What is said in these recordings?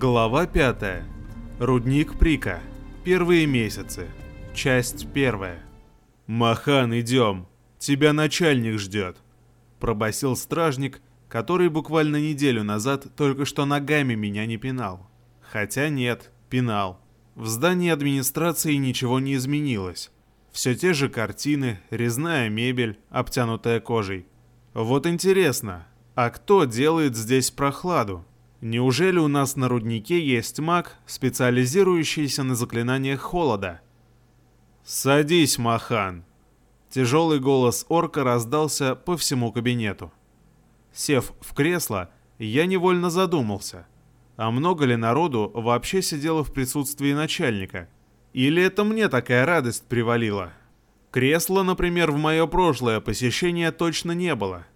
Глава 5. Рудник Прика. Первые месяцы. Часть первая. «Махан, идем. Тебя начальник ждет», — пробасил стражник, который буквально неделю назад только что ногами меня не пинал. Хотя нет, пинал. В здании администрации ничего не изменилось. Все те же картины, резная мебель, обтянутая кожей. Вот интересно, а кто делает здесь прохладу? Неужели у нас на руднике есть маг, специализирующийся на заклинаниях холода? «Садись, Махан!» Тяжелый голос орка раздался по всему кабинету. Сев в кресло, я невольно задумался, а много ли народу вообще сидело в присутствии начальника? Или это мне такая радость привалила? Кресла, например, в мое прошлое посещение точно не было.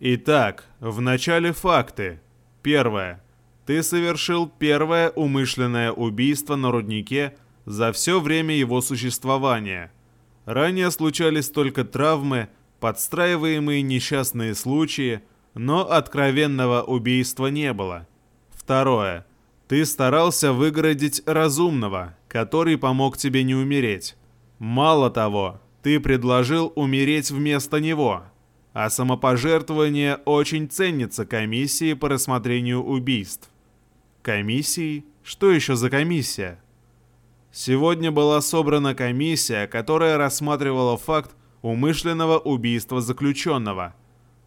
Итак, в начале факты – Первое. Ты совершил первое умышленное убийство на руднике за все время его существования. Ранее случались только травмы, подстраиваемые несчастные случаи, но откровенного убийства не было. Второе. Ты старался выгородить разумного, который помог тебе не умереть. Мало того, ты предложил умереть вместо него а самопожертвование очень ценится комиссией по рассмотрению убийств. Комиссии? Что еще за комиссия? Сегодня была собрана комиссия, которая рассматривала факт умышленного убийства заключенного.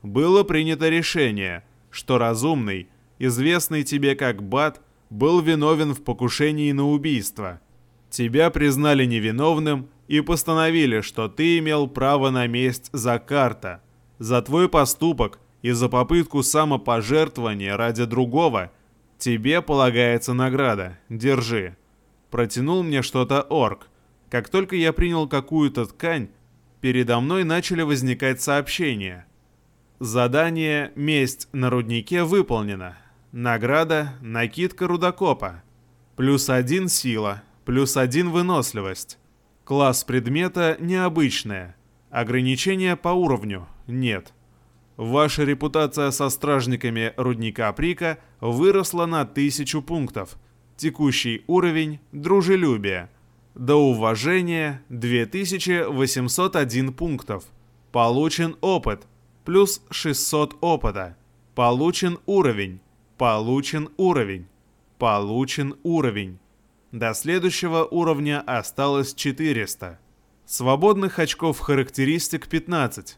Было принято решение, что разумный, известный тебе как Бат, был виновен в покушении на убийство. Тебя признали невиновным и постановили, что ты имел право на месть за карта – за твой поступок и за попытку самопожертвования ради другого тебе полагается награда. Держи. Протянул мне что-то орк. Как только я принял какую-то ткань, передо мной начали возникать сообщения. Задание «Месть на руднике» выполнено. Награда «Накидка рудокопа». Плюс один сила, плюс один выносливость. Класс предмета необычная. Ограничения по уровню нет. Ваша репутация со стражниками рудника Прика выросла на тысячу пунктов. Текущий уровень – дружелюбие. До уважения – 2801 пунктов. Получен опыт – плюс 600 опыта. Получен уровень. Получен уровень. Получен уровень. До следующего уровня осталось 400. Свободных очков характеристик 15.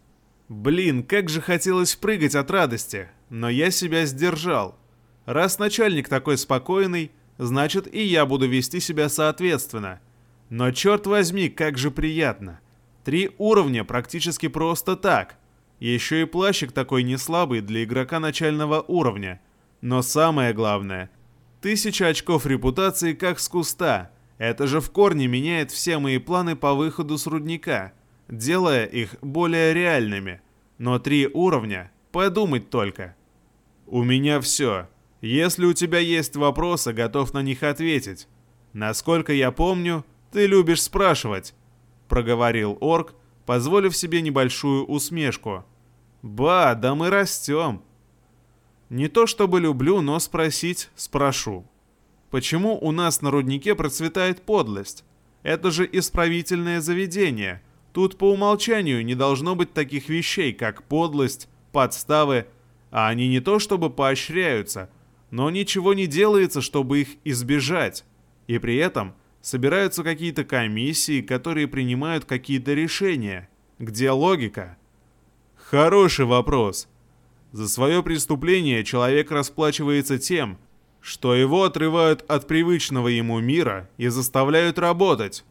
Блин, как же хотелось прыгать от радости, но я себя сдержал. Раз начальник такой спокойный, значит и я буду вести себя соответственно. Но черт возьми, как же приятно. Три уровня практически просто так. Еще и плащик такой не слабый для игрока начального уровня. Но самое главное, тысяча очков репутации как с куста. Это же в корне меняет все мои планы по выходу с рудника делая их более реальными. Но три уровня – подумать только. У меня все. Если у тебя есть вопросы, готов на них ответить. Насколько я помню, ты любишь спрашивать, проговорил орк, позволив себе небольшую усмешку. Ба, да мы растем. Не то чтобы люблю, но спросить спрошу. Почему у нас на руднике процветает подлость? Это же исправительное заведение – Тут по умолчанию не должно быть таких вещей, как подлость, подставы, а они не то чтобы поощряются, но ничего не делается, чтобы их избежать. И при этом собираются какие-то комиссии, которые принимают какие-то решения. Где логика? Хороший вопрос. За свое преступление человек расплачивается тем, что его отрывают от привычного ему мира и заставляют работать.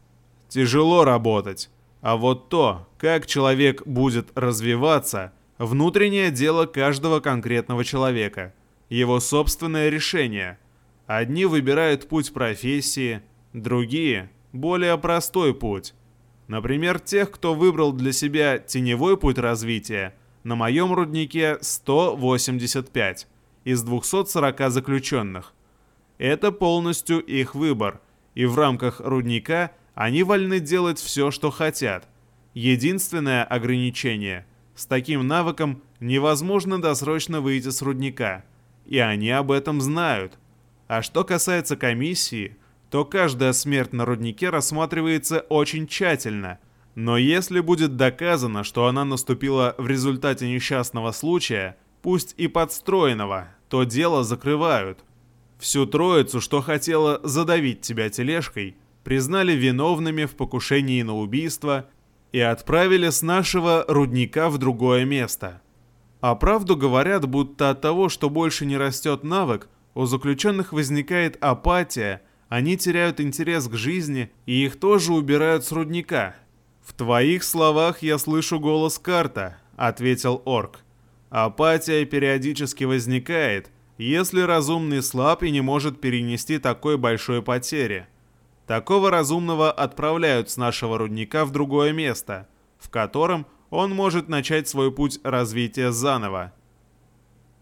Тяжело работать. А вот то, как человек будет развиваться, внутреннее дело каждого конкретного человека, его собственное решение. Одни выбирают путь профессии, другие – более простой путь. Например, тех, кто выбрал для себя теневой путь развития, на моем руднике 185 из 240 заключенных. Это полностью их выбор, и в рамках рудника – они вольны делать все, что хотят. Единственное ограничение – с таким навыком невозможно досрочно выйти с рудника. И они об этом знают. А что касается комиссии, то каждая смерть на руднике рассматривается очень тщательно. Но если будет доказано, что она наступила в результате несчастного случая, пусть и подстроенного, то дело закрывают. Всю троицу, что хотела задавить тебя тележкой, признали виновными в покушении на убийство и отправили с нашего рудника в другое место. А правду говорят, будто от того, что больше не растет навык, у заключенных возникает апатия, они теряют интерес к жизни и их тоже убирают с рудника. «В твоих словах я слышу голос карта», — ответил орк. «Апатия периодически возникает, если разумный слаб и не может перенести такой большой потери. Такого разумного отправляют с нашего рудника в другое место, в котором он может начать свой путь развития заново.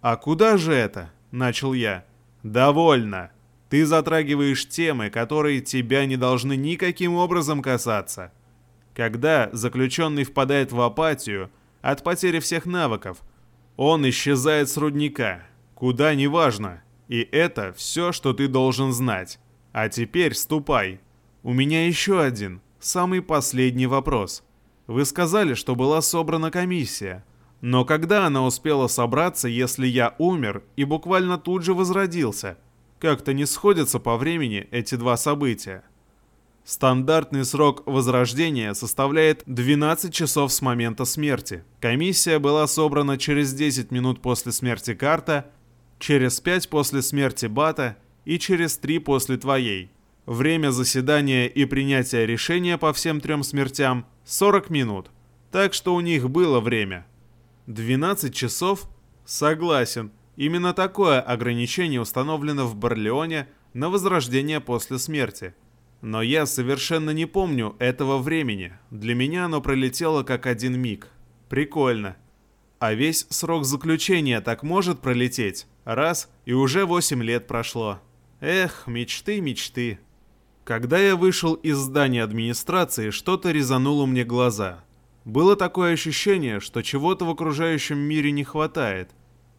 «А куда же это?» – начал я. «Довольно. Ты затрагиваешь темы, которые тебя не должны никаким образом касаться. Когда заключенный впадает в апатию от потери всех навыков, он исчезает с рудника, куда неважно. И это все, что ты должен знать. А теперь ступай. У меня еще один, самый последний вопрос. Вы сказали, что была собрана комиссия. Но когда она успела собраться, если я умер и буквально тут же возродился? Как-то не сходятся по времени эти два события. Стандартный срок возрождения составляет 12 часов с момента смерти. Комиссия была собрана через 10 минут после смерти карта, через 5 после смерти бата и через 3 после твоей. Время заседания и принятия решения по всем трем смертям 40 минут. Так что у них было время. 12 часов? Согласен. Именно такое ограничение установлено в Барлеоне на возрождение после смерти. Но я совершенно не помню этого времени. Для меня оно пролетело как один миг. Прикольно. А весь срок заключения так может пролететь? Раз, и уже 8 лет прошло. Эх, мечты, мечты. Когда я вышел из здания администрации, что-то резануло мне глаза. Было такое ощущение, что чего-то в окружающем мире не хватает.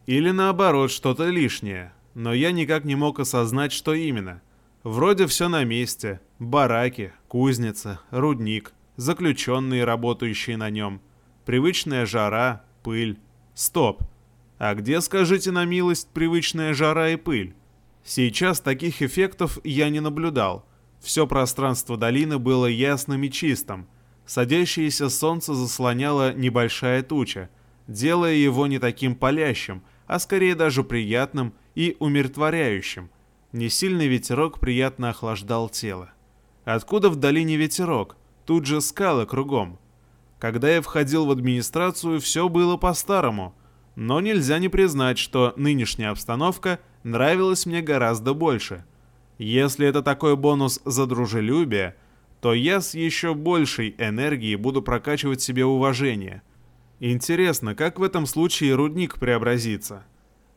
Или наоборот, что-то лишнее. Но я никак не мог осознать, что именно. Вроде все на месте. Бараки, кузница, рудник, заключенные, работающие на нем. Привычная жара, пыль. Стоп. А где, скажите на милость, привычная жара и пыль? Сейчас таких эффектов я не наблюдал. Все пространство долины было ясным и чистым. Садящееся солнце заслоняло небольшая туча, делая его не таким палящим, а скорее даже приятным и умиротворяющим. Несильный ветерок приятно охлаждал тело. Откуда в долине ветерок? Тут же скалы кругом. Когда я входил в администрацию, все было по-старому. Но нельзя не признать, что нынешняя обстановка нравилась мне гораздо больше – если это такой бонус за дружелюбие, то я с еще большей энергией буду прокачивать себе уважение. Интересно, как в этом случае рудник преобразится?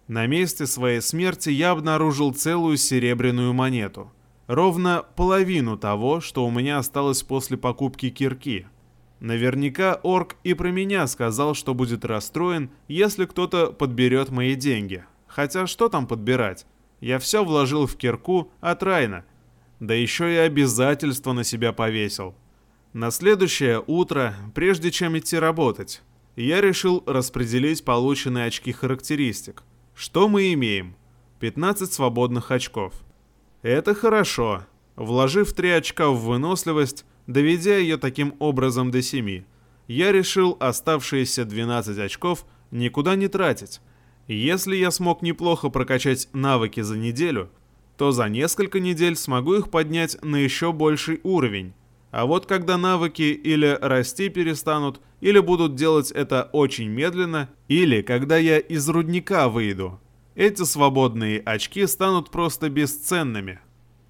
На месте своей смерти я обнаружил целую серебряную монету. Ровно половину того, что у меня осталось после покупки кирки. Наверняка орк и про меня сказал, что будет расстроен, если кто-то подберет мои деньги. Хотя что там подбирать? Я все вложил в кирку от Райна. Да еще и обязательства на себя повесил. На следующее утро, прежде чем идти работать, я решил распределить полученные очки характеристик. Что мы имеем? 15 свободных очков. Это хорошо. Вложив 3 очка в выносливость, доведя ее таким образом до 7, я решил оставшиеся 12 очков никуда не тратить, если я смог неплохо прокачать навыки за неделю, то за несколько недель смогу их поднять на еще больший уровень. А вот когда навыки или расти перестанут, или будут делать это очень медленно, или когда я из рудника выйду, эти свободные очки станут просто бесценными.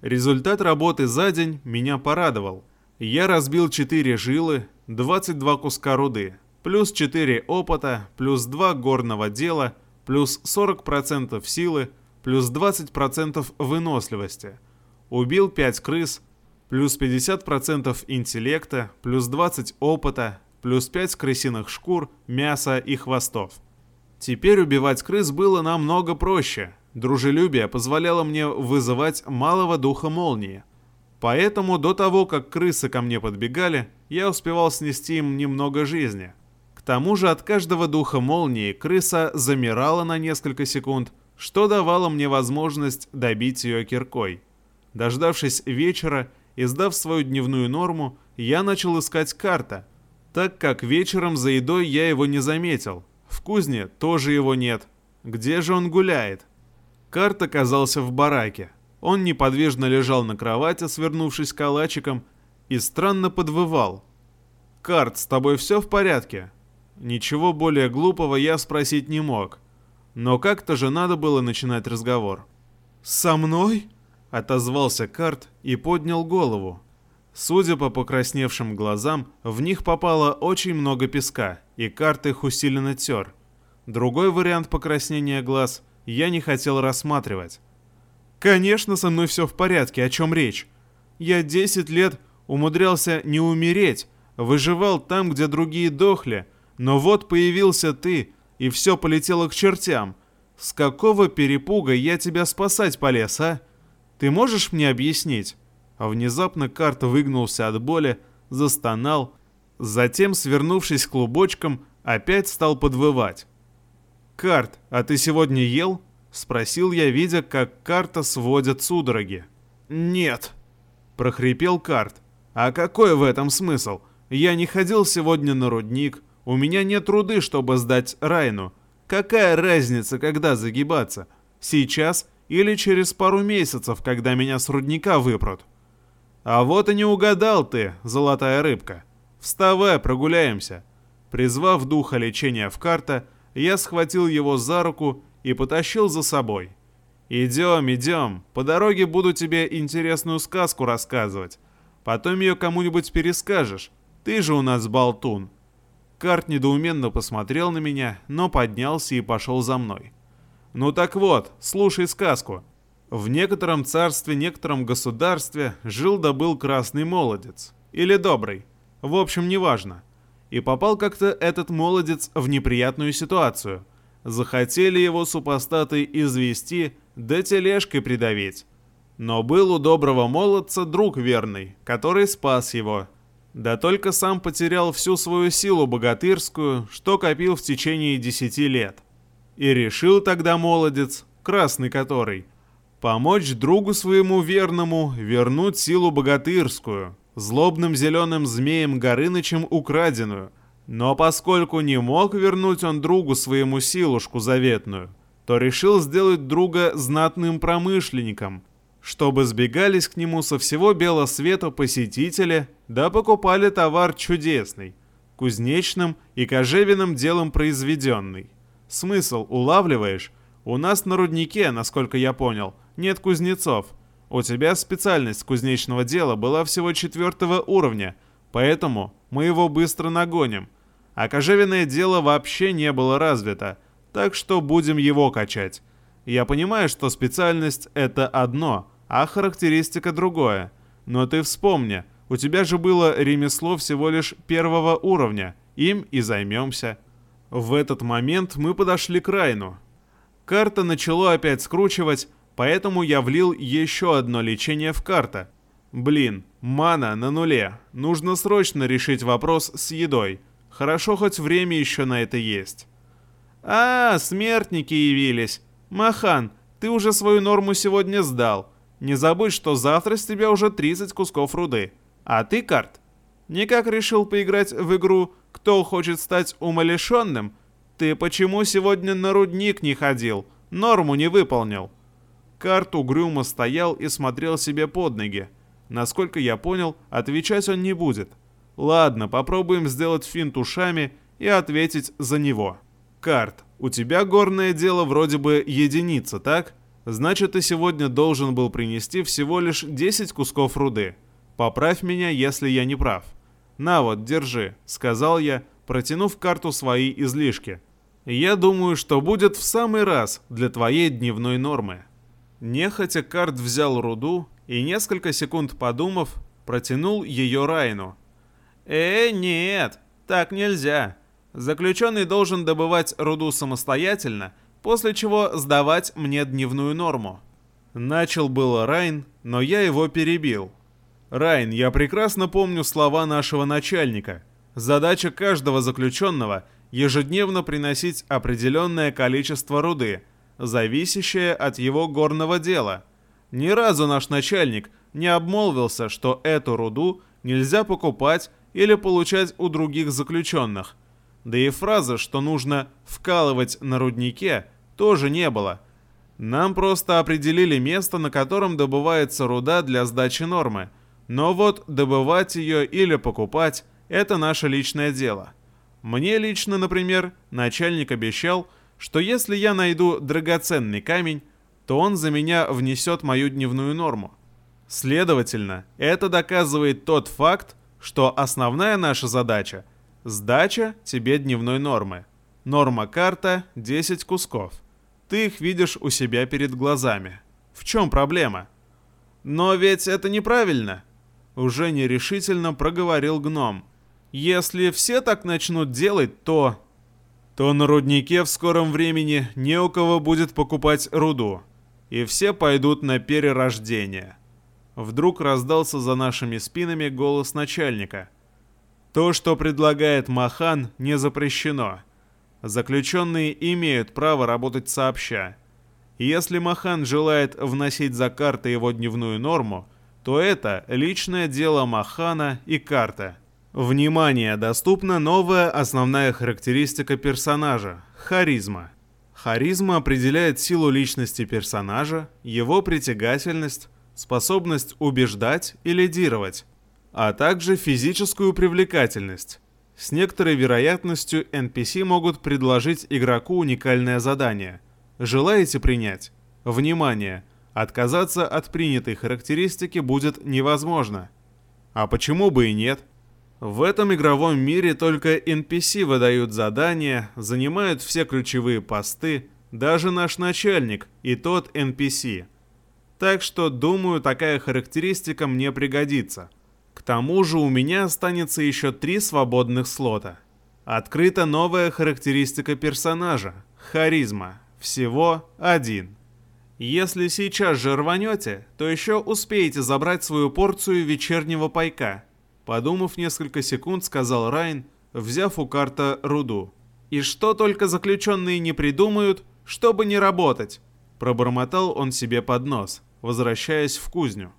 Результат работы за день меня порадовал. Я разбил 4 жилы, 22 куска руды, плюс 4 опыта, плюс 2 горного дела – плюс 40% силы, плюс 20% выносливости. Убил 5 крыс, плюс 50% интеллекта, плюс 20 опыта, плюс 5 крысиных шкур, мяса и хвостов. Теперь убивать крыс было намного проще. Дружелюбие позволяло мне вызывать малого духа молнии. Поэтому до того, как крысы ко мне подбегали, я успевал снести им немного жизни. Тому же от каждого духа молнии крыса замирала на несколько секунд, что давало мне возможность добить ее киркой. Дождавшись вечера и сдав свою дневную норму, я начал искать карта, так как вечером за едой я его не заметил. В кузне тоже его нет. Где же он гуляет? Карт оказался в бараке. Он неподвижно лежал на кровати, свернувшись калачиком, и странно подвывал. «Карт, с тобой все в порядке?» Ничего более глупого я спросить не мог. Но как-то же надо было начинать разговор. «Со мной?» — отозвался Карт и поднял голову. Судя по покрасневшим глазам, в них попало очень много песка, и Карт их усиленно тер. Другой вариант покраснения глаз я не хотел рассматривать. Конечно, со мной все в порядке, о чем речь. Я 10 лет умудрялся не умереть, выживал там, где другие дохли, но вот появился ты, и все полетело к чертям. С какого перепуга я тебя спасать полез, а? Ты можешь мне объяснить? А внезапно карта выгнулся от боли, застонал, затем, свернувшись клубочком, опять стал подвывать. «Карт, а ты сегодня ел?» — спросил я, видя, как карта сводит судороги. «Нет», — прохрипел карт. «А какой в этом смысл? Я не ходил сегодня на рудник, у меня нет труды, чтобы сдать Райну. Какая разница, когда загибаться? Сейчас или через пару месяцев, когда меня с рудника выпрут?» «А вот и не угадал ты, золотая рыбка. Вставай, прогуляемся». Призвав духа лечения в карта, я схватил его за руку и потащил за собой. «Идем, идем, по дороге буду тебе интересную сказку рассказывать. Потом ее кому-нибудь перескажешь. Ты же у нас болтун». Карт недоуменно посмотрел на меня, но поднялся и пошел за мной. «Ну так вот, слушай сказку. В некотором царстве, некотором государстве жил да был красный молодец. Или добрый. В общем, неважно. И попал как-то этот молодец в неприятную ситуацию. Захотели его супостаты извести, да тележкой придавить. Но был у доброго молодца друг верный, который спас его. Да только сам потерял всю свою силу богатырскую, что копил в течение десяти лет. И решил тогда молодец, красный который, помочь другу своему верному вернуть силу богатырскую, злобным зеленым змеем Горынычем украденную – но поскольку не мог вернуть он другу своему силушку заветную, то решил сделать друга знатным промышленником, чтобы сбегались к нему со всего белого света посетители, да покупали товар чудесный, кузнечным и кожевенным делом произведенный. Смысл улавливаешь? У нас на руднике, насколько я понял, нет кузнецов. У тебя специальность кузнечного дела была всего четвертого уровня, поэтому мы его быстро нагоним – а кожевенное дело вообще не было развито, так что будем его качать. Я понимаю, что специальность — это одно, а характеристика другое. Но ты вспомни, у тебя же было ремесло всего лишь первого уровня, им и займемся. В этот момент мы подошли к Райну. Карта начала опять скручивать, поэтому я влил еще одно лечение в карта. Блин, мана на нуле. Нужно срочно решить вопрос с едой. Хорошо, хоть время еще на это есть. А, смертники явились. Махан, ты уже свою норму сегодня сдал. Не забудь, что завтра с тебя уже 30 кусков руды. А ты, Карт, никак решил поиграть в игру «Кто хочет стать умалишенным»? Ты почему сегодня на рудник не ходил? Норму не выполнил. Карт угрюмо стоял и смотрел себе под ноги. Насколько я понял, отвечать он не будет. Ладно, попробуем сделать финт ушами и ответить за него. Карт, у тебя горное дело вроде бы единица, так? Значит, ты сегодня должен был принести всего лишь 10 кусков руды. Поправь меня, если я не прав. На вот, держи, сказал я, протянув карту свои излишки. Я думаю, что будет в самый раз для твоей дневной нормы. Нехотя карт взял руду и несколько секунд подумав, протянул ее Райну, «Э, нет, так нельзя. Заключенный должен добывать руду самостоятельно, после чего сдавать мне дневную норму. Начал было Райн, но я его перебил. Райн, я прекрасно помню слова нашего начальника. Задача каждого заключенного – ежедневно приносить определенное количество руды, зависящее от его горного дела. Ни разу наш начальник не обмолвился, что эту руду нельзя покупать или получать у других заключенных. Да и фразы, что нужно вкалывать на руднике, тоже не было. Нам просто определили место, на котором добывается руда для сдачи нормы. Но вот добывать ее или покупать – это наше личное дело. Мне лично, например, начальник обещал, что если я найду драгоценный камень, то он за меня внесет мою дневную норму. Следовательно, это доказывает тот факт, что основная наша задача – сдача тебе дневной нормы. Норма карта – 10 кусков. Ты их видишь у себя перед глазами. В чем проблема? Но ведь это неправильно. Уже нерешительно проговорил гном. Если все так начнут делать, то... То на руднике в скором времени не у кого будет покупать руду. И все пойдут на перерождение. Вдруг раздался за нашими спинами голос начальника. То, что предлагает Махан, не запрещено. Заключенные имеют право работать сообща. Если Махан желает вносить за карты его дневную норму, то это личное дело Махана и карта. Внимание, доступна новая основная характеристика персонажа – харизма. Харизма определяет силу личности персонажа, его притягательность, способность убеждать и лидировать, а также физическую привлекательность. С некоторой вероятностью NPC могут предложить игроку уникальное задание. Желаете принять? Внимание! Отказаться от принятой характеристики будет невозможно. А почему бы и нет? В этом игровом мире только NPC выдают задания, занимают все ключевые посты, даже наш начальник и тот NPC – так что, думаю, такая характеристика мне пригодится. К тому же у меня останется еще три свободных слота. Открыта новая характеристика персонажа – харизма. Всего один. Если сейчас же рванете, то еще успеете забрать свою порцию вечернего пайка. Подумав несколько секунд, сказал Райн, взяв у карта руду. И что только заключенные не придумают, чтобы не работать. Пробормотал он себе под нос возвращаясь в кузню.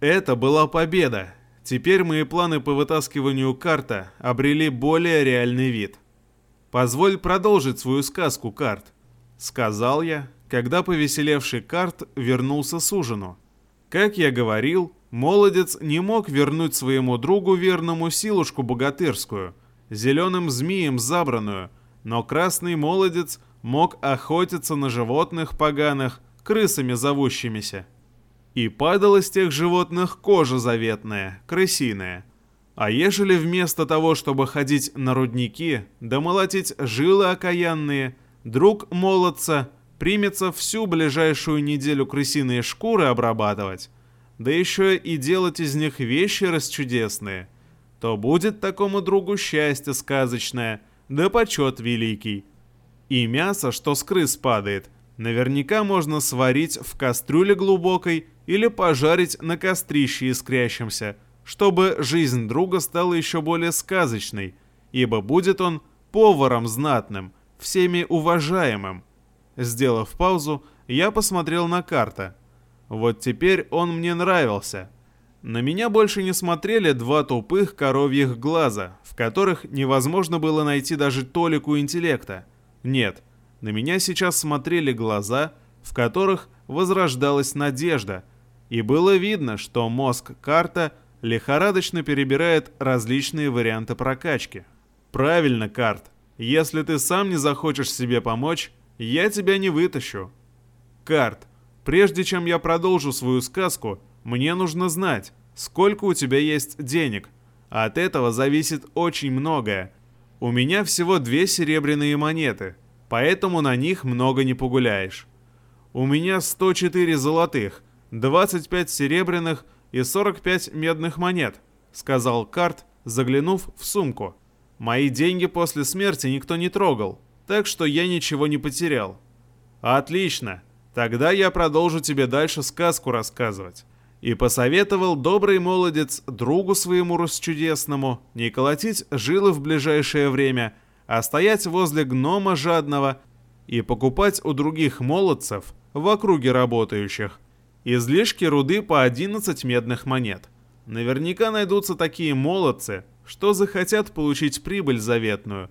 Это была победа. Теперь мои планы по вытаскиванию карта обрели более реальный вид. «Позволь продолжить свою сказку, Карт», — сказал я, когда повеселевший Карт вернулся с ужину. Как я говорил, молодец не мог вернуть своему другу верному силушку богатырскую, зеленым змеем забранную, но красный молодец мог охотиться на животных поганых, крысами зовущимися. И падала с тех животных кожа заветная, крысиная. А ежели вместо того, чтобы ходить на рудники, да молотить жилы окаянные, друг молодца примется всю ближайшую неделю крысиные шкуры обрабатывать, да еще и делать из них вещи расчудесные, то будет такому другу счастье сказочное, да почет великий. И мясо, что с крыс падает, Наверняка можно сварить в кастрюле глубокой или пожарить на кострище искрящемся, чтобы жизнь друга стала еще более сказочной, ибо будет он поваром знатным, всеми уважаемым. Сделав паузу, я посмотрел на карту. Вот теперь он мне нравился. На меня больше не смотрели два тупых коровьих глаза, в которых невозможно было найти даже толику интеллекта. Нет, на меня сейчас смотрели глаза, в которых возрождалась надежда, и было видно, что мозг карта лихорадочно перебирает различные варианты прокачки. Правильно, карт. Если ты сам не захочешь себе помочь, я тебя не вытащу. Карт, прежде чем я продолжу свою сказку, мне нужно знать, сколько у тебя есть денег. От этого зависит очень многое. У меня всего две серебряные монеты – поэтому на них много не погуляешь. У меня 104 золотых, 25 серебряных и 45 медных монет, сказал Карт, заглянув в сумку. Мои деньги после смерти никто не трогал, так что я ничего не потерял. Отлично. Тогда я продолжу тебе дальше сказку рассказывать. И посоветовал добрый молодец другу своему расчудесному не колотить жилы в ближайшее время, а стоять возле гнома жадного и покупать у других молодцев в округе работающих излишки руды по 11 медных монет. Наверняка найдутся такие молодцы, что захотят получить прибыль заветную,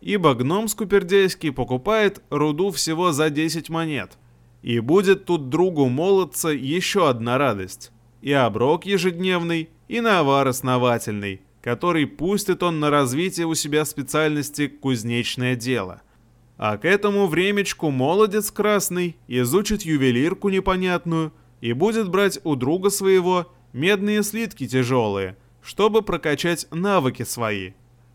ибо гном скупердейский покупает руду всего за 10 монет. И будет тут другу молодца еще одна радость. И оброк ежедневный, и навар основательный, который пустит он на развитие у себя специальности кузнечное дело. А к этому времечку молодец красный изучит ювелирку непонятную и будет брать у друга своего медные слитки тяжелые, чтобы прокачать навыки свои.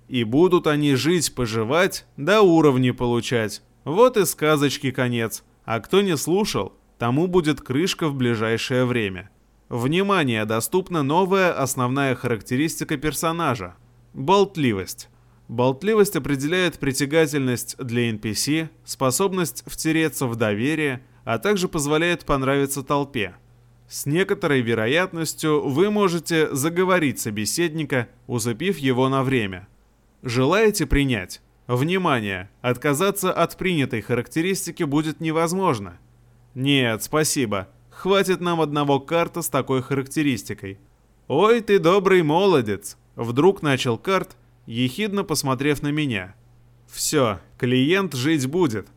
И будут они жить-поживать, да уровни получать. Вот и сказочки конец. А кто не слушал, тому будет крышка в ближайшее время. Внимание, доступна новая основная характеристика персонажа – болтливость. Болтливость определяет притягательность для NPC, способность втереться в доверие, а также позволяет понравиться толпе. С некоторой вероятностью вы можете заговорить собеседника, усыпив его на время. Желаете принять? Внимание! Отказаться от принятой характеристики будет невозможно. Нет, спасибо. Хватит нам одного карта с такой характеристикой. Ой, ты добрый молодец! Вдруг начал карт, ехидно посмотрев на меня. «Все, клиент жить будет.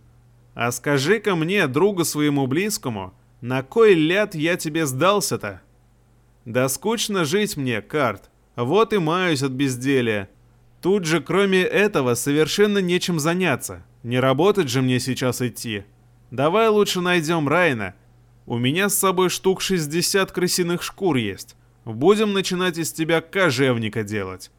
А скажи-ка мне, другу своему близкому, на кой ляд я тебе сдался-то?» «Да скучно жить мне, Карт. Вот и маюсь от безделия. Тут же, кроме этого, совершенно нечем заняться. Не работать же мне сейчас идти. Давай лучше найдем Райна. У меня с собой штук 60 крысиных шкур есть. Будем начинать из тебя кожевника делать.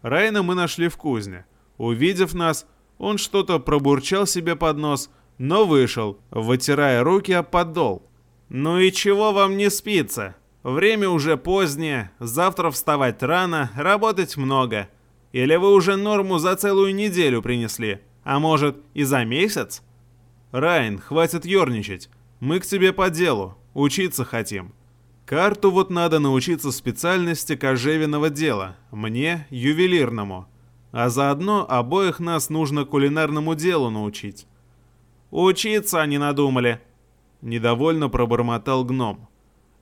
Райна мы нашли в кузне. Увидев нас, он что-то пробурчал себе под нос, но вышел, вытирая руки об подол. «Ну и чего вам не спится? Время уже позднее, завтра вставать рано, работать много. Или вы уже норму за целую неделю принесли? А может, и за месяц?» «Райн, хватит ерничать. Мы к тебе по делу. Учиться хотим. Карту вот надо научиться специальности кожевенного дела, мне — ювелирному. А заодно обоих нас нужно кулинарному делу научить. Учиться они надумали. Недовольно пробормотал гном.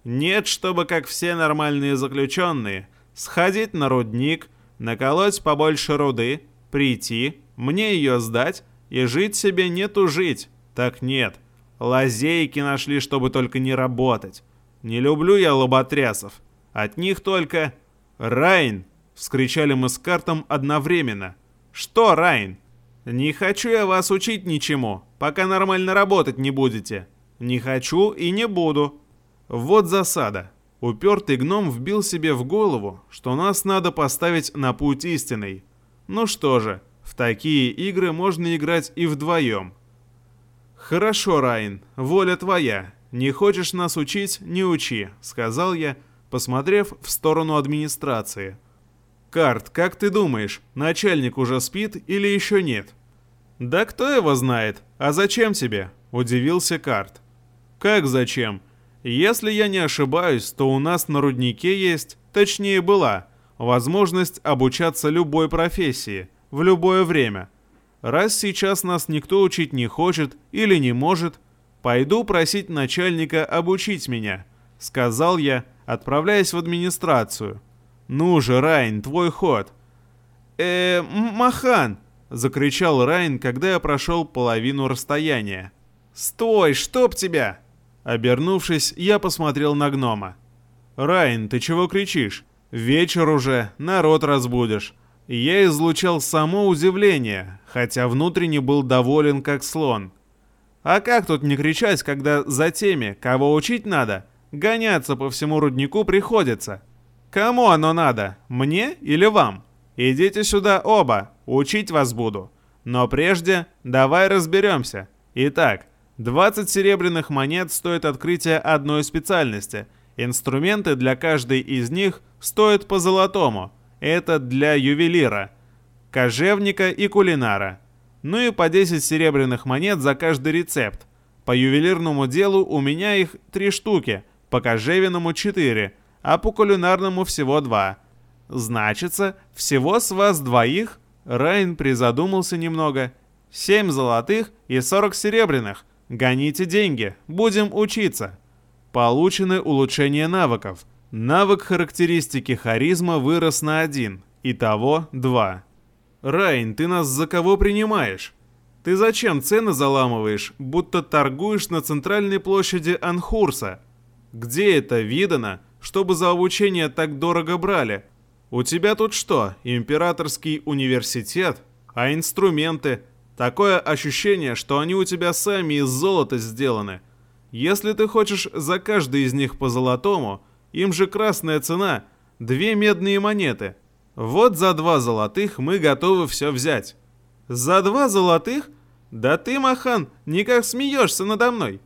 Нет, чтобы, как все нормальные заключенные, сходить на рудник, наколоть побольше руды, прийти, мне ее сдать и жить себе не тужить. Так нет. Лазейки нашли, чтобы только не работать. Не люблю я лоботрясов. От них только... Райн! Вскричали мы с картом одновременно. Что, Райн? Не хочу я вас учить ничему, пока нормально работать не будете. Не хочу и не буду. Вот засада. Упертый гном вбил себе в голову, что нас надо поставить на путь истинный. Ну что же, в такие игры можно играть и вдвоем. Хорошо, Райн, воля твоя. «Не хочешь нас учить – не учи», — сказал я, посмотрев в сторону администрации. «Карт, как ты думаешь, начальник уже спит или еще нет?» «Да кто его знает? А зачем тебе?» – удивился Карт. «Как зачем? Если я не ошибаюсь, то у нас на руднике есть, точнее была, возможность обучаться любой профессии, в любое время. Раз сейчас нас никто учить не хочет или не может – «Пойду просить начальника обучить меня», — сказал я, отправляясь в администрацию. «Ну же, Райн, твой ход». «Э, Махан!» — закричал Райн, когда я прошел половину расстояния. «Стой, чтоб тебя!» Обернувшись, я посмотрел на гнома. «Райн, ты чего кричишь? Вечер уже, народ разбудишь». Я излучал само удивление, хотя внутренне был доволен как слон. А как тут не кричать, когда за теми, кого учить надо, гоняться по всему руднику приходится? Кому оно надо, мне или вам? Идите сюда оба, учить вас буду. Но прежде давай разберемся. Итак, 20 серебряных монет стоит открытие одной специальности. Инструменты для каждой из них стоят по золотому. Это для ювелира, кожевника и кулинара ну и по 10 серебряных монет за каждый рецепт. По ювелирному делу у меня их три штуки, по кожевенному четыре, а по кулинарному всего два. Значится, всего с вас двоих, Райн призадумался немного, семь золотых и сорок серебряных. Гоните деньги, будем учиться. Получены улучшения навыков. Навык характеристики харизма вырос на один, итого два. Райн, ты нас за кого принимаешь? Ты зачем цены заламываешь, будто торгуешь на центральной площади Анхурса? Где это видано, чтобы за обучение так дорого брали? У тебя тут что, императорский университет? А инструменты? Такое ощущение, что они у тебя сами из золота сделаны. Если ты хочешь за каждый из них по золотому, им же красная цена – две медные монеты. Вот за два золотых мы готовы все взять. За два золотых? Да ты, Махан, никак смеешься надо мной.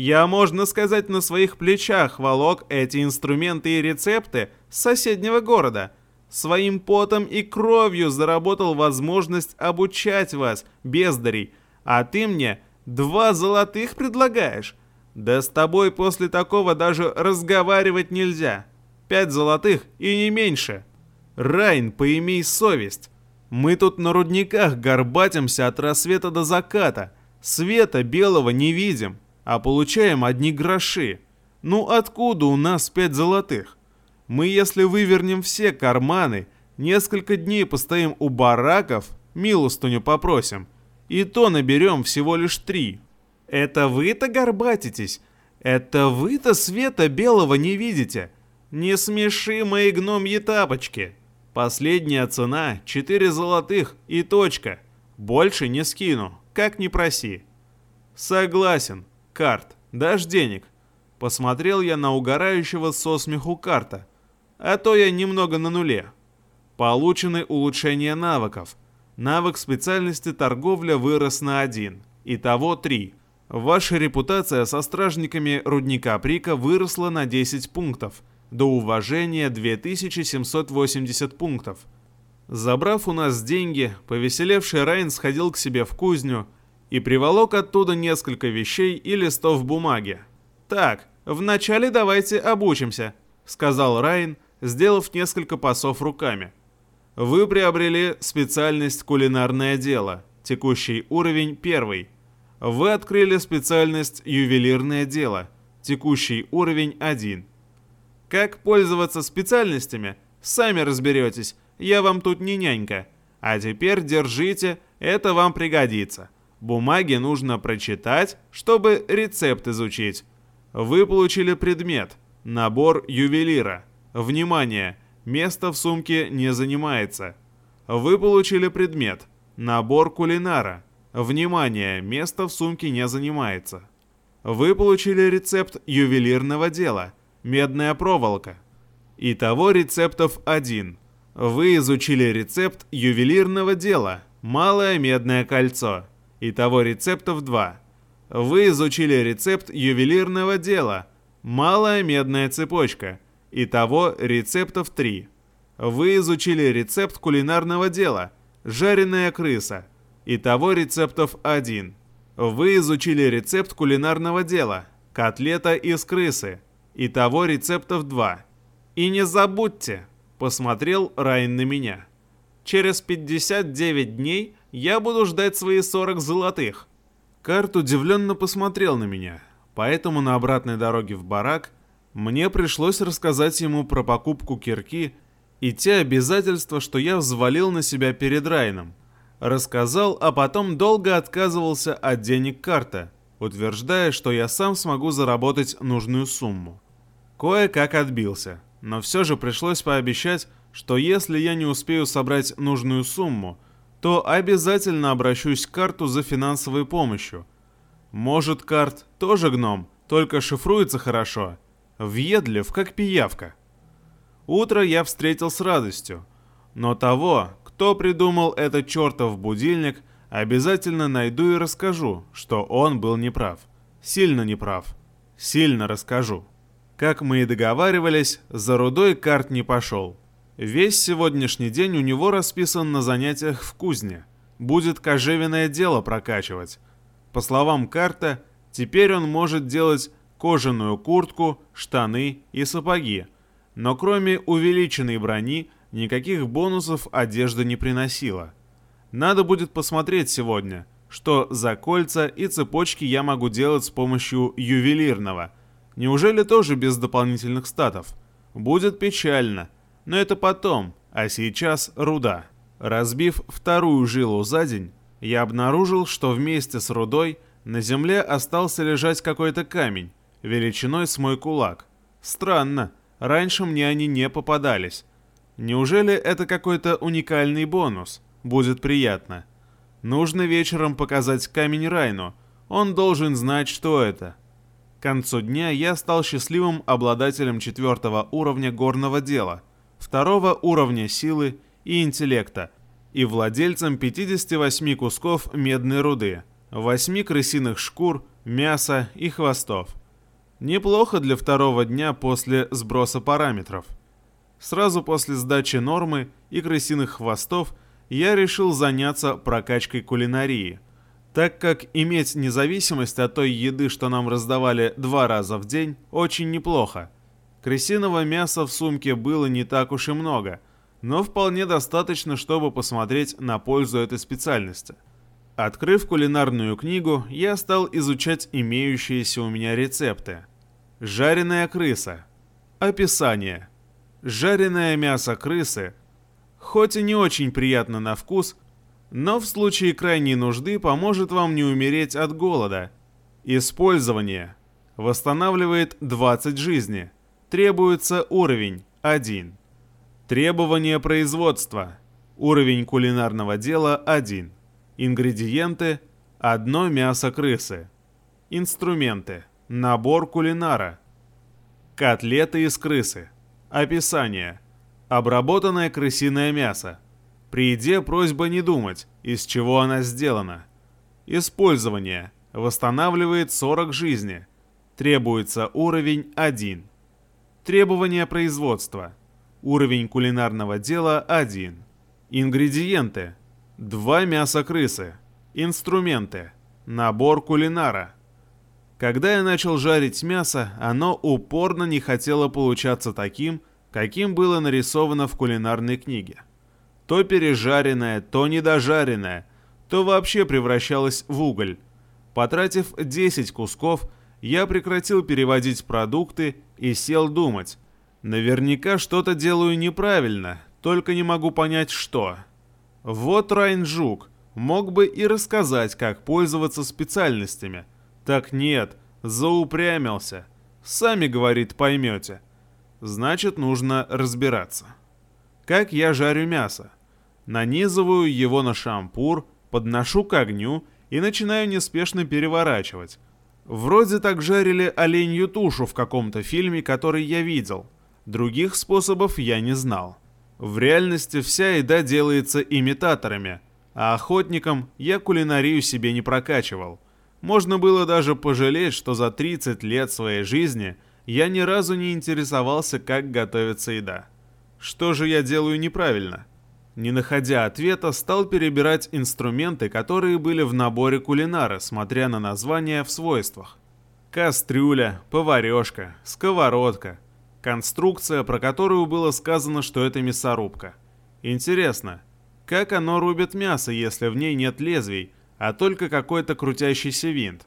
Я, можно сказать, на своих плечах волок эти инструменты и рецепты с соседнего города. Своим потом и кровью заработал возможность обучать вас, бездарей. А ты мне два золотых предлагаешь? Да с тобой после такого даже разговаривать нельзя. Пять золотых и не меньше. Райн, поимей совесть. Мы тут на рудниках горбатимся от рассвета до заката. Света белого не видим, а получаем одни гроши. Ну откуда у нас пять золотых? Мы, если вывернем все карманы, несколько дней постоим у бараков, милостыню попросим, и то наберем всего лишь три. Это вы-то горбатитесь? Это вы-то света белого не видите? Не смеши мои гномьи тапочки. Последняя цена — 4 золотых и точка. Больше не скину, как ни проси. Согласен. Карт, дашь денег? Посмотрел я на угорающего со смеху карта. А то я немного на нуле. Получены улучшения навыков. Навык специальности торговля вырос на 1. Итого 3. Ваша репутация со стражниками рудника Прика выросла на 10 пунктов – до уважения 2780 пунктов. Забрав у нас деньги, повеселевший Райн сходил к себе в кузню и приволок оттуда несколько вещей и листов бумаги. «Так, вначале давайте обучимся», — сказал Райн, сделав несколько пасов руками. «Вы приобрели специальность кулинарное дело, текущий уровень первый. Вы открыли специальность ювелирное дело, текущий уровень 1. Как пользоваться специальностями, сами разберетесь, я вам тут не нянька. А теперь держите, это вам пригодится. Бумаги нужно прочитать, чтобы рецепт изучить. Вы получили предмет. Набор ювелира. Внимание! Место в сумке не занимается. Вы получили предмет. Набор кулинара. Внимание! Место в сумке не занимается. Вы получили рецепт ювелирного дела. Медная проволока. Итого рецептов один. Вы изучили рецепт ювелирного дела. Малое медное кольцо. Итого рецептов два. Вы изучили рецепт ювелирного дела. Малая медная цепочка. Итого рецептов три. Вы изучили рецепт кулинарного дела. Жареная крыса. Итого рецептов один. Вы изучили рецепт кулинарного дела. Котлета из крысы. Итого рецептов два. И не забудьте, посмотрел Райн на меня. Через 59 дней я буду ждать свои 40 золотых. Карт удивленно посмотрел на меня, поэтому на обратной дороге в барак мне пришлось рассказать ему про покупку кирки и те обязательства, что я взвалил на себя перед Райном. Рассказал, а потом долго отказывался от денег карта, утверждая, что я сам смогу заработать нужную сумму. Кое-как отбился, но все же пришлось пообещать, что если я не успею собрать нужную сумму, то обязательно обращусь к карту за финансовой помощью. Может, карт тоже гном, только шифруется хорошо. Въедлив, как пиявка. Утро я встретил с радостью, но того, кто придумал этот чертов будильник, обязательно найду и расскажу, что он был неправ. Сильно неправ. Сильно расскажу. Как мы и договаривались, за рудой карт не пошел. Весь сегодняшний день у него расписан на занятиях в кузне. Будет кожевенное дело прокачивать. По словам карта, Теперь он может делать кожаную куртку, штаны и сапоги, но кроме увеличенной брони никаких бонусов одежда не приносила. Надо будет посмотреть сегодня, что за кольца и цепочки я могу делать с помощью ювелирного. Неужели тоже без дополнительных статов? Будет печально, но это потом, а сейчас руда. Разбив вторую жилу за день, я обнаружил, что вместе с рудой на земле остался лежать какой-то камень, величиной с мой кулак. Странно, раньше мне они не попадались. Неужели это какой-то уникальный бонус? Будет приятно. Нужно вечером показать камень Райну. Он должен знать, что это. К концу дня я стал счастливым обладателем четвертого уровня горного дела, второго уровня силы и интеллекта и владельцем 58 кусков медной руды, 8 крысиных шкур, мяса и хвостов. Неплохо для второго дня после сброса параметров. Сразу после сдачи нормы и крысиных хвостов я решил заняться прокачкой кулинарии, так как иметь независимость от той еды, что нам раздавали два раза в день, очень неплохо. Крысиного мяса в сумке было не так уж и много – но вполне достаточно, чтобы посмотреть на пользу этой специальности. Открыв кулинарную книгу, я стал изучать имеющиеся у меня рецепты. Жареная крыса. Описание. Жареное мясо крысы, хоть и не очень приятно на вкус, но в случае крайней нужды поможет вам не умереть от голода. Использование. Восстанавливает 20 жизни. Требуется уровень 1. Требования производства. Уровень кулинарного дела 1. Ингредиенты – одно мясо крысы. Инструменты. Набор кулинара. Котлеты из крысы. Описание. Обработанное крысиное мясо. При еде просьба не думать, из чего она сделана. Использование. Восстанавливает 40 жизни. Требуется уровень 1. Требования производства. Уровень кулинарного дела 1. Ингредиенты. 2 мяса крысы. Инструменты. Набор кулинара. Когда я начал жарить мясо, оно упорно не хотело получаться таким, каким было нарисовано в кулинарной книге. То пережаренное, то недожаренное, то вообще превращалось в уголь. Потратив 10 кусков, я прекратил переводить продукты и сел думать, Наверняка что-то делаю неправильно, только не могу понять что. Вот Райн Жук мог бы и рассказать, как пользоваться специальностями. Так нет, заупрямился. Сами, говорит, поймете. Значит, нужно разбираться. Как я жарю мясо? Нанизываю его на шампур, подношу к огню и начинаю неспешно переворачивать. Вроде так жарили оленью тушу в каком-то фильме, который я видел – Других способов я не знал. В реальности вся еда делается имитаторами, а охотником я кулинарию себе не прокачивал. Можно было даже пожалеть, что за 30 лет своей жизни я ни разу не интересовался, как готовится еда. Что же я делаю неправильно? Не находя ответа, стал перебирать инструменты, которые были в наборе кулинара, смотря на названия в свойствах. Кастрюля, поварешка, сковородка – Конструкция, про которую было сказано, что это мясорубка. Интересно, как оно рубит мясо, если в ней нет лезвий, а только какой-то крутящийся винт?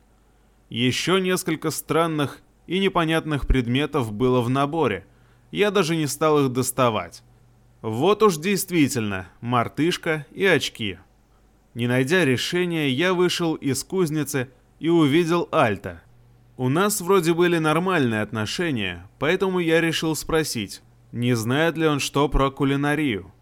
Еще несколько странных и непонятных предметов было в наборе. Я даже не стал их доставать. Вот уж действительно, мартышка и очки. Не найдя решения, я вышел из кузницы и увидел Альта – у нас вроде были нормальные отношения, поэтому я решил спросить, не знает ли он что про кулинарию.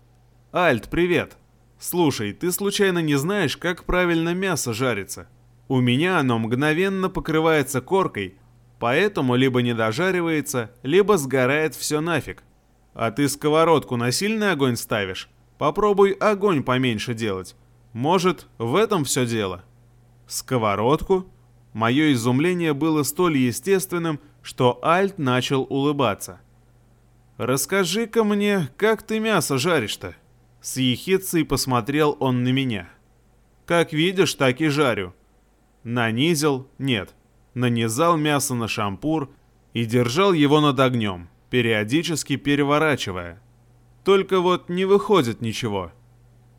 «Альт, привет! Слушай, ты случайно не знаешь, как правильно мясо жарится? У меня оно мгновенно покрывается коркой, поэтому либо не дожаривается, либо сгорает все нафиг. А ты сковородку на сильный огонь ставишь? Попробуй огонь поменьше делать. Может, в этом все дело?» «Сковородку?» Мое изумление было столь естественным, что Альт начал улыбаться. «Расскажи-ка мне, как ты мясо жаришь-то?» С ехидцей посмотрел он на меня. «Как видишь, так и жарю». Нанизил? Нет. нанизал мясо на шампур и держал его над огнем, периодически переворачивая. Только вот не выходит ничего.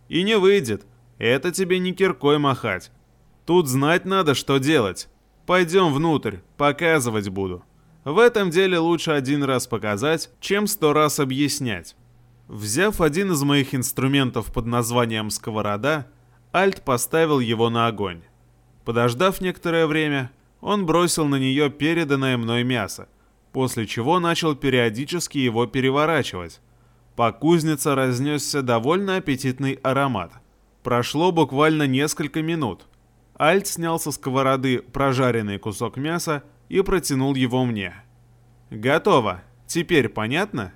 И не выйдет, это тебе не киркой махать. Тут знать надо, что делать. Пойдем внутрь, показывать буду. В этом деле лучше один раз показать, чем сто раз объяснять. Взяв один из моих инструментов под названием сковорода, Альт поставил его на огонь. Подождав некоторое время, он бросил на нее переданное мной мясо, после чего начал периодически его переворачивать. По кузнице разнесся довольно аппетитный аромат. Прошло буквально несколько минут. Альт снял со сковороды прожаренный кусок мяса и протянул его мне. «Готово. Теперь понятно?»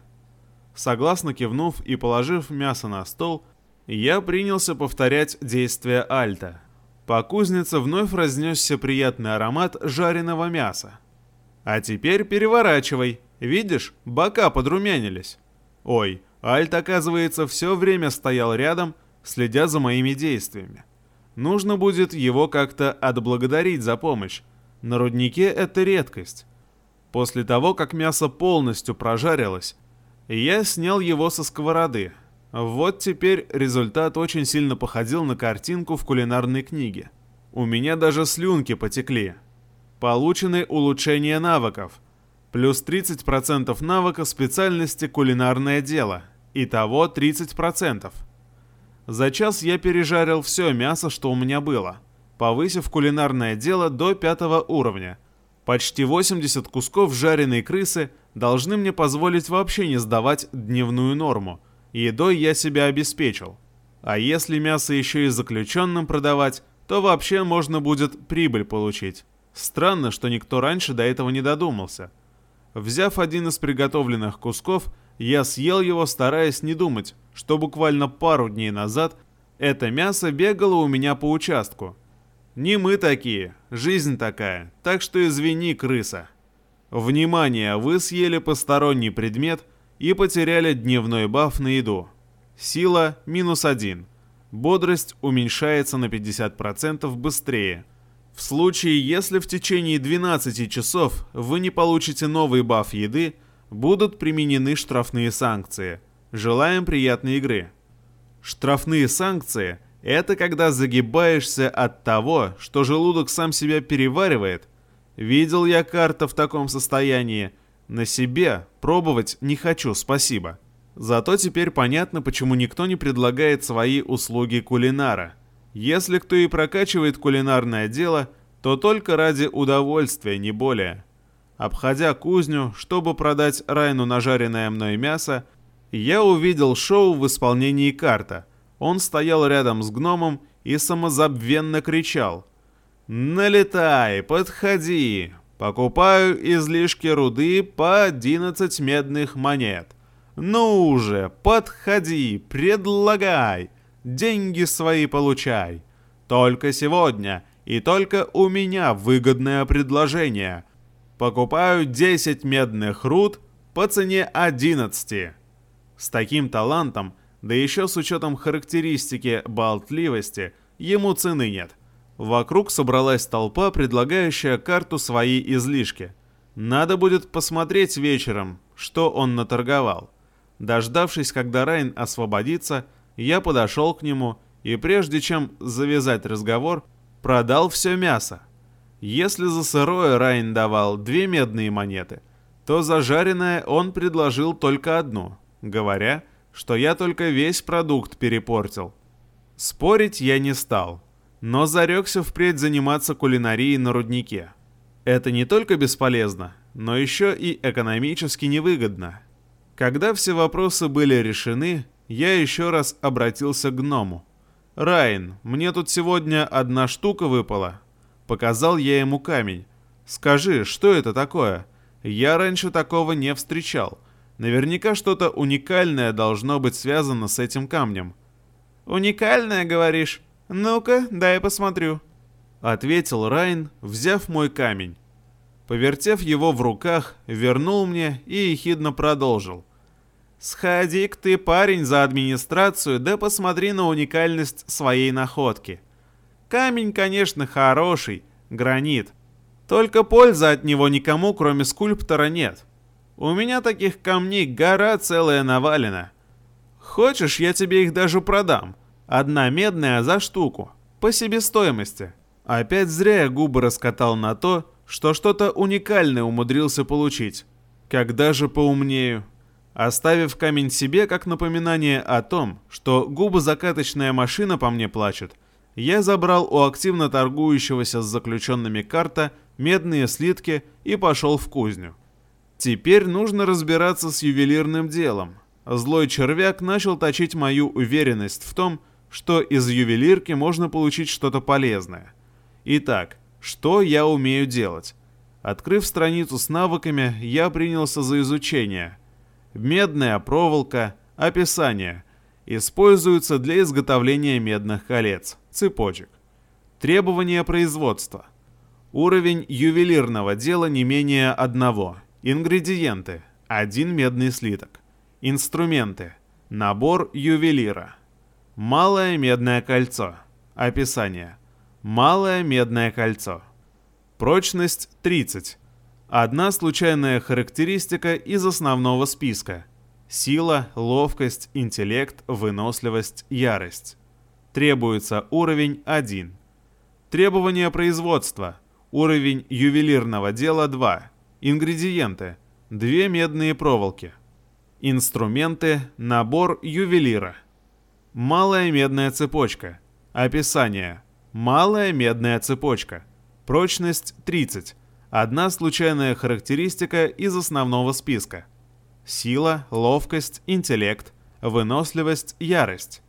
Согласно кивнув и положив мясо на стол, я принялся повторять действия Альта. По кузнице вновь разнесся приятный аромат жареного мяса. А теперь переворачивай. Видишь, бока подрумянились. Ой, Альт, оказывается, все время стоял рядом, следя за моими действиями. Нужно будет его как-то отблагодарить за помощь. На руднике это редкость. После того, как мясо полностью прожарилось, я снял его со сковороды. Вот теперь результат очень сильно походил на картинку в кулинарной книге. У меня даже слюнки потекли. Получены улучшения навыков. Плюс 30% навыка специальности кулинарное дело. Итого 30%. За час я пережарил все мясо, что у меня было, повысив кулинарное дело до пятого уровня. Почти 80 кусков жареной крысы – должны мне позволить вообще не сдавать дневную норму. Едой я себя обеспечил. А если мясо еще и заключенным продавать, то вообще можно будет прибыль получить. Странно, что никто раньше до этого не додумался. Взяв один из приготовленных кусков, я съел его, стараясь не думать, что буквально пару дней назад это мясо бегало у меня по участку. Не мы такие, жизнь такая, так что извини, крыса. Внимание, вы съели посторонний предмет и потеряли дневной баф на еду. Сила минус 1. Бодрость уменьшается на 50% быстрее. В случае, если в течение 12 часов вы не получите новый баф еды, будут применены штрафные санкции. Желаем приятной игры. Штрафные санкции – это когда загибаешься от того, что желудок сам себя переваривает – Видел я карта в таком состоянии. На себе пробовать не хочу, спасибо. Зато теперь понятно, почему никто не предлагает свои услуги кулинара. Если кто и прокачивает кулинарное дело, то только ради удовольствия, не более. Обходя кузню, чтобы продать Райну нажаренное мной мясо, я увидел шоу в исполнении карта. Он стоял рядом с гномом и самозабвенно кричал – «Налетай, подходи. Покупаю излишки руды по 11 медных монет. Ну уже, подходи, предлагай. Деньги свои получай. Только сегодня и только у меня выгодное предложение. Покупаю 10 медных руд по цене 11. С таким талантом, да еще с учетом характеристики болтливости, ему цены нет – Вокруг собралась толпа, предлагающая карту свои излишки. Надо будет посмотреть вечером, что он наторговал. Дождавшись, когда Райн освободится, я подошел к нему и прежде чем завязать разговор, продал все мясо. Если за сырое Райн давал две медные монеты, то за жареное он предложил только одну, говоря, что я только весь продукт перепортил. Спорить я не стал, но зарекся впредь заниматься кулинарией на руднике. Это не только бесполезно, но еще и экономически невыгодно. Когда все вопросы были решены, я еще раз обратился к гному. «Райн, мне тут сегодня одна штука выпала». Показал я ему камень. «Скажи, что это такое? Я раньше такого не встречал. Наверняка что-то уникальное должно быть связано с этим камнем». «Уникальное, говоришь?» «Ну-ка, дай посмотрю», — ответил Райн, взяв мой камень. Повертев его в руках, вернул мне и ехидно продолжил. «Сходи-ка ты, парень, за администрацию, да посмотри на уникальность своей находки. Камень, конечно, хороший, гранит, Только пользы от него никому, кроме скульптора, нет. У меня таких камней гора целая навалена. Хочешь, я тебе их даже продам. Одна медная за штуку. По себестоимости. Опять зря я губы раскатал на то, что что-то уникальное умудрился получить. Когда же поумнею? Оставив камень себе как напоминание о том, что губозакаточная машина по мне плачет, я забрал у активно торгующегося с заключенными карта медные слитки и пошел в кузню. Теперь нужно разбираться с ювелирным делом. Злой червяк начал точить мою уверенность в том, что из ювелирки можно получить что-то полезное. Итак, что я умею делать? Открыв страницу с навыками, я принялся за изучение. Медная проволока, описание. Используется для изготовления медных колец, цепочек. Требования производства. Уровень ювелирного дела не менее одного. Ингредиенты. Один медный слиток. Инструменты. Набор ювелира. Малое медное кольцо. Описание. Малое медное кольцо. Прочность 30. Одна случайная характеристика из основного списка. Сила, ловкость, интеллект, выносливость, ярость. Требуется уровень 1. Требования производства. Уровень ювелирного дела 2. Ингредиенты. Две медные проволоки. Инструменты. Набор ювелира. Малая медная цепочка. Описание. Малая медная цепочка. Прочность 30. Одна случайная характеристика из основного списка. Сила, ловкость, интеллект, выносливость, ярость.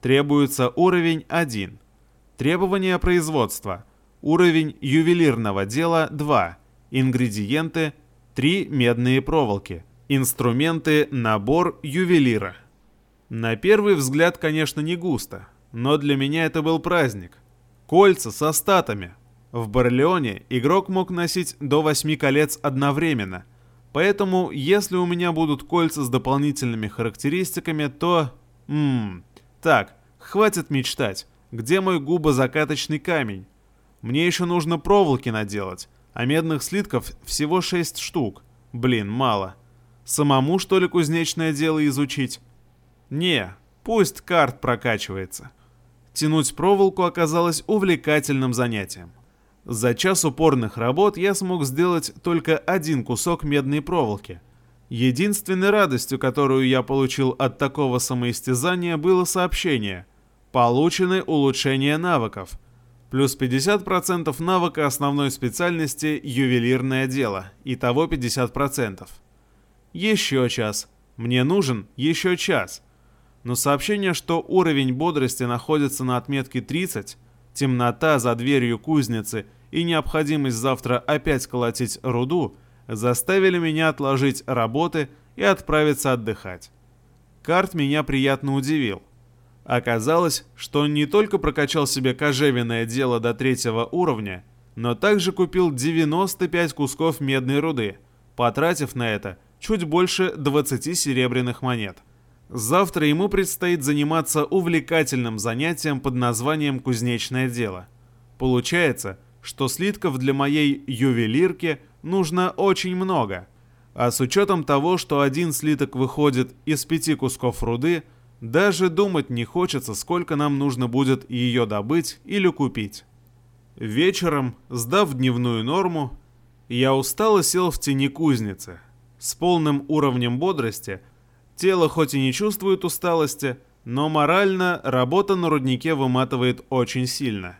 Требуется уровень 1. Требования производства. Уровень ювелирного дела 2. Ингредиенты 3 медные проволоки. Инструменты набор ювелира. На первый взгляд, конечно, не густо, но для меня это был праздник – Кольца со статами. В Барлеоне игрок мог носить до 8 колец одновременно, поэтому если у меня будут кольца с дополнительными характеристиками, то... Ммм... Так, хватит мечтать. Где мой губозакаточный камень? Мне еще нужно проволоки наделать, а медных слитков всего 6 штук. Блин, мало. Самому, что ли, кузнечное дело изучить? Не, пусть карт прокачивается. Тянуть проволоку оказалось увлекательным занятием. За час упорных работ я смог сделать только один кусок медной проволоки. Единственной радостью, которую я получил от такого самоистязания, было сообщение «Получены улучшения навыков». Плюс 50% навыка основной специальности «Ювелирное дело». Итого 50%. Еще час. Мне нужен еще час но сообщение, что уровень бодрости находится на отметке 30, темнота за дверью кузницы и необходимость завтра опять колотить руду заставили меня отложить работы и отправиться отдыхать. Карт меня приятно удивил. Оказалось, что он не только прокачал себе кожевенное дело до третьего уровня, но также купил 95 кусков медной руды, потратив на это чуть больше 20 серебряных монет. Завтра ему предстоит заниматься увлекательным занятием под названием «Кузнечное дело». Получается, что слитков для моей ювелирки нужно очень много, а с учетом того, что один слиток выходит из пяти кусков руды, даже думать не хочется, сколько нам нужно будет ее добыть или купить. Вечером, сдав дневную норму, я устало сел в тени кузницы. С полным уровнем бодрости – Тело хоть и не чувствует усталости, но морально работа на руднике выматывает очень сильно.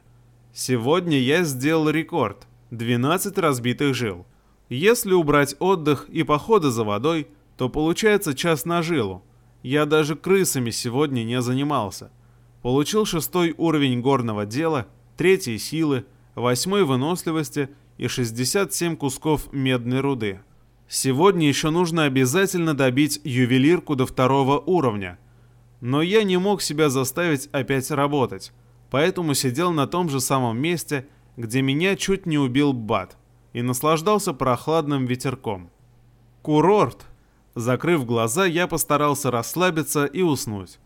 Сегодня я сделал рекорд – 12 разбитых жил. Если убрать отдых и походы за водой, то получается час на жилу. Я даже крысами сегодня не занимался. Получил шестой уровень горного дела, третьей силы, восьмой выносливости и 67 кусков медной руды. Сегодня еще нужно обязательно добить ювелирку до второго уровня. Но я не мог себя заставить опять работать, поэтому сидел на том же самом месте, где меня чуть не убил Бат, и наслаждался прохладным ветерком. Курорт! Закрыв глаза, я постарался расслабиться и уснуть.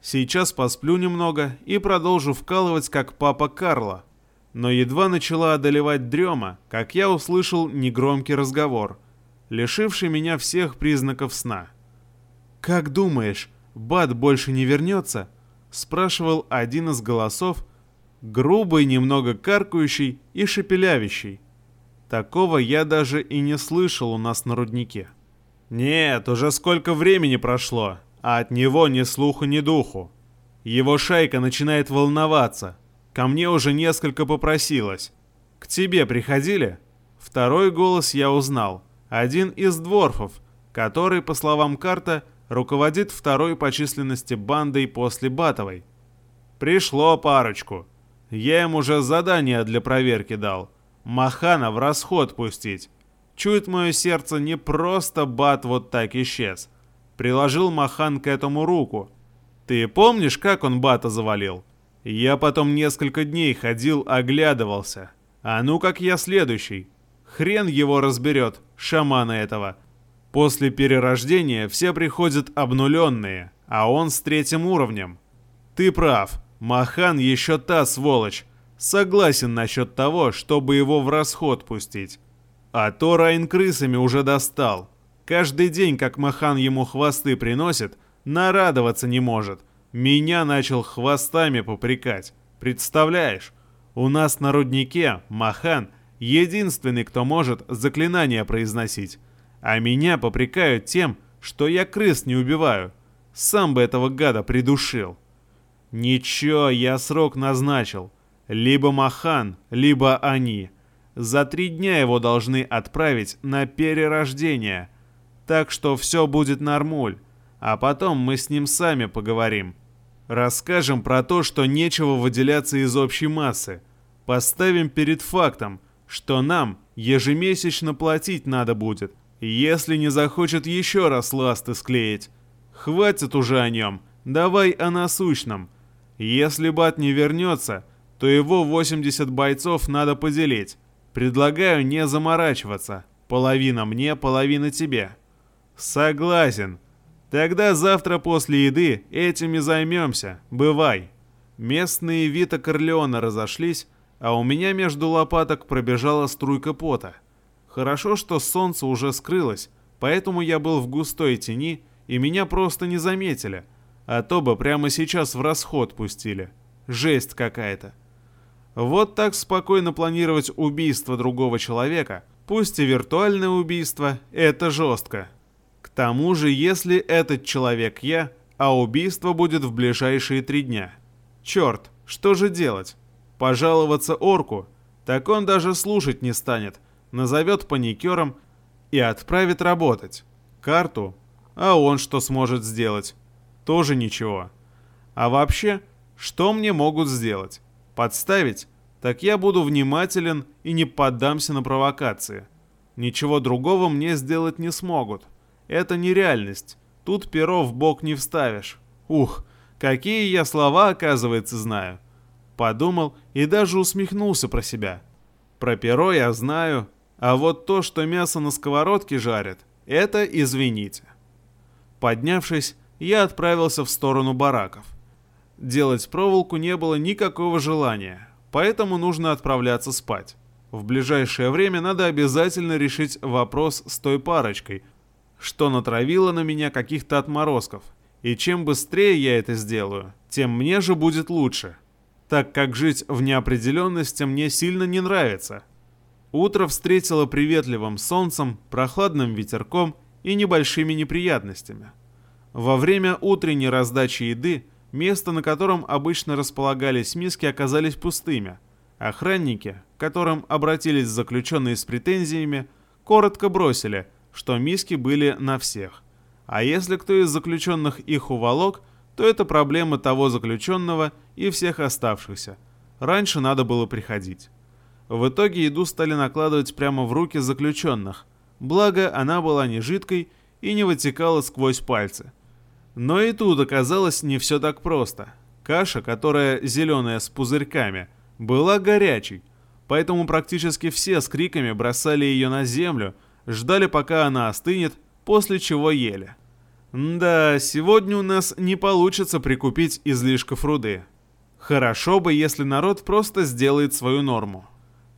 Сейчас посплю немного и продолжу вкалывать, как папа Карло. Но едва начала одолевать дрема, как я услышал негромкий разговор, лишивший меня всех признаков сна. «Как думаешь, Бат больше не вернется?» — спрашивал один из голосов, грубый, немного каркающий и шепелявящий. Такого я даже и не слышал у нас на руднике. Нет, уже сколько времени прошло, а от него ни слуху, ни духу. Его шайка начинает волноваться. Ко мне уже несколько попросилось. К тебе приходили? Второй голос я узнал. Один из дворфов, который, по словам карта, руководит второй по численности бандой после Батовой. Пришло парочку. Я им уже задание для проверки дал. Махана в расход пустить. Чует мое сердце, не просто Бат вот так исчез. Приложил Махан к этому руку. Ты помнишь, как он Бата завалил? Я потом несколько дней ходил, оглядывался. А ну как я следующий. Хрен его разберет, шамана этого. После перерождения все приходят обнуленные, а он с третьим уровнем. Ты прав, Махан еще та сволочь. Согласен насчет того, чтобы его в расход пустить. А то Райн крысами уже достал. Каждый день, как Махан ему хвосты приносит, нарадоваться не может. Меня начал хвостами попрекать. Представляешь? У нас на руднике Махан единственный, кто может заклинания произносить. А меня попрекают тем, что я крыс не убиваю. Сам бы этого гада придушил. Ничего, я срок назначил. Либо Махан, либо они. За три дня его должны отправить на перерождение. Так что все будет нормуль. А потом мы с ним сами поговорим. Расскажем про то, что нечего выделяться из общей массы. Поставим перед фактом, что нам ежемесячно платить надо будет, если не захочет еще раз ласты склеить. Хватит уже о нем, давай о насущном. Если Бат не вернется, то его 80 бойцов надо поделить. Предлагаю не заморачиваться. Половина мне, половина тебе. Согласен. Тогда завтра после еды этим и займемся. Бывай. Местные Вита Корлеона разошлись, а у меня между лопаток пробежала струйка пота. Хорошо, что солнце уже скрылось, поэтому я был в густой тени, и меня просто не заметили, а то бы прямо сейчас в расход пустили. Жесть какая-то. Вот так спокойно планировать убийство другого человека, пусть и виртуальное убийство, это жестко. К тому же, если этот человек я, а убийство будет в ближайшие три дня. Черт, что же делать? Пожаловаться орку? Так он даже слушать не станет, назовет паникером и отправит работать. Карту? А он что сможет сделать? Тоже ничего. А вообще, что мне могут сделать? подставить, так я буду внимателен и не поддамся на провокации. Ничего другого мне сделать не смогут. Это нереальность. Тут перо в бок не вставишь. Ух, какие я слова, оказывается, знаю. Подумал и даже усмехнулся про себя. Про перо я знаю, а вот то, что мясо на сковородке жарят, это извините. Поднявшись, я отправился в сторону бараков. Делать проволоку не было никакого желания, поэтому нужно отправляться спать. В ближайшее время надо обязательно решить вопрос с той парочкой, что натравило на меня каких-то отморозков. И чем быстрее я это сделаю, тем мне же будет лучше, так как жить в неопределенности мне сильно не нравится. Утро встретило приветливым солнцем, прохладным ветерком и небольшими неприятностями. Во время утренней раздачи еды Место, на котором обычно располагались миски, оказались пустыми. Охранники, к которым обратились заключенные с претензиями, коротко бросили, что миски были на всех. А если кто из заключенных их уволок, то это проблема того заключенного и всех оставшихся. Раньше надо было приходить. В итоге еду стали накладывать прямо в руки заключенных, благо она была не жидкой и не вытекала сквозь пальцы – но и тут оказалось не все так просто. Каша, которая зеленая с пузырьками, была горячей, поэтому практически все с криками бросали ее на землю, ждали пока она остынет, после чего ели. Да, сегодня у нас не получится прикупить излишков руды. Хорошо бы, если народ просто сделает свою норму.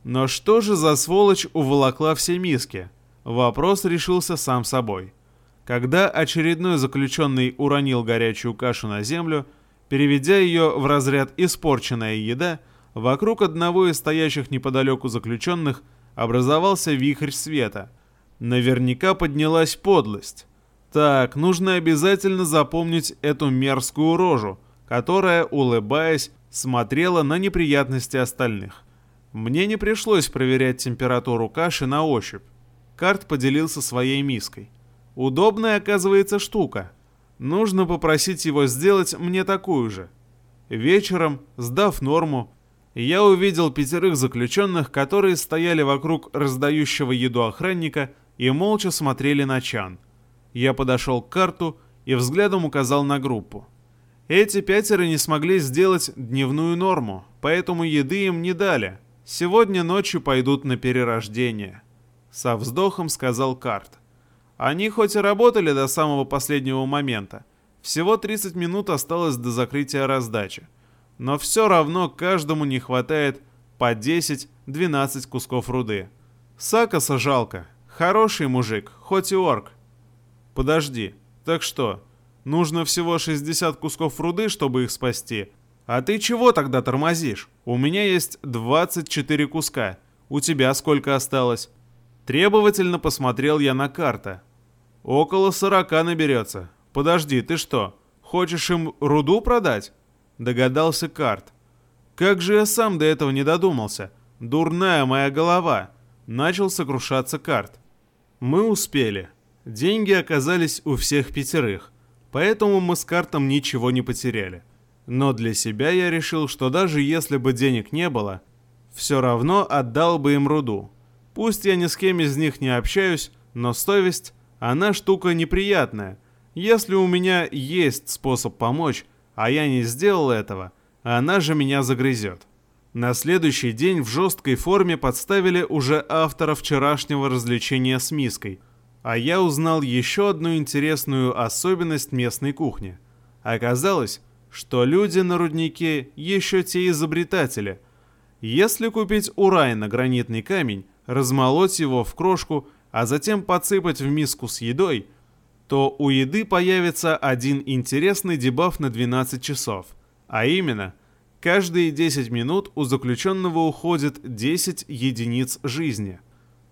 Но что же за сволочь уволокла все миски? Вопрос решился сам собой. Когда очередной заключенный уронил горячую кашу на землю, переведя ее в разряд «испорченная еда», вокруг одного из стоящих неподалеку заключенных образовался вихрь света. Наверняка поднялась подлость. Так, нужно обязательно запомнить эту мерзкую рожу, которая, улыбаясь, смотрела на неприятности остальных. Мне не пришлось проверять температуру каши на ощупь. Карт поделился своей миской. Удобная, оказывается, штука. Нужно попросить его сделать мне такую же. Вечером, сдав норму, я увидел пятерых заключенных, которые стояли вокруг раздающего еду охранника и молча смотрели на чан. Я подошел к карту и взглядом указал на группу. Эти пятеро не смогли сделать дневную норму, поэтому еды им не дали. Сегодня ночью пойдут на перерождение. Со вздохом сказал Карт. Они хоть и работали до самого последнего момента, всего 30 минут осталось до закрытия раздачи, но все равно каждому не хватает по 10-12 кусков руды. Сакаса жалко, хороший мужик, хоть и орк. Подожди, так что, нужно всего 60 кусков руды, чтобы их спасти? А ты чего тогда тормозишь? У меня есть 24 куска, у тебя сколько осталось? Требовательно посмотрел я на карту. «Около сорока наберется. Подожди, ты что, хочешь им руду продать?» Догадался Карт. «Как же я сам до этого не додумался? Дурная моя голова!» Начал сокрушаться Карт. Мы успели. Деньги оказались у всех пятерых, поэтому мы с Картом ничего не потеряли. Но для себя я решил, что даже если бы денег не было, все равно отдал бы им руду. Пусть я ни с кем из них не общаюсь, но совесть она штука неприятная. Если у меня есть способ помочь, а я не сделал этого, она же меня загрызет. На следующий день в жесткой форме подставили уже автора вчерашнего развлечения с миской, а я узнал еще одну интересную особенность местной кухни. Оказалось, что люди на руднике еще те изобретатели. Если купить урай на гранитный камень, размолоть его в крошку – а затем подсыпать в миску с едой, то у еды появится один интересный дебаф на 12 часов. А именно, каждые 10 минут у заключенного уходит 10 единиц жизни.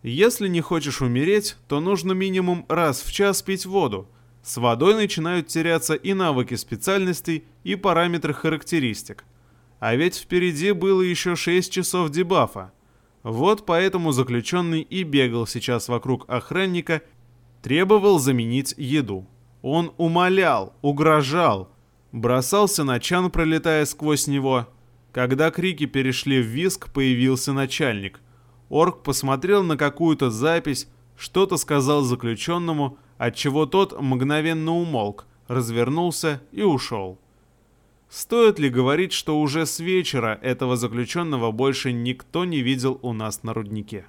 Если не хочешь умереть, то нужно минимум раз в час пить воду. С водой начинают теряться и навыки специальностей, и параметры характеристик. А ведь впереди было еще 6 часов дебафа. Вот поэтому заключенный и бегал сейчас вокруг охранника, требовал заменить еду. Он умолял, угрожал, бросался на чан, пролетая сквозь него. Когда крики перешли в виск, появился начальник. Орк посмотрел на какую-то запись, что-то сказал заключенному, отчего тот мгновенно умолк, развернулся и ушел. Стоит ли говорить, что уже с вечера этого заключенного больше никто не видел у нас на руднике?